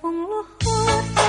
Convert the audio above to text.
风落花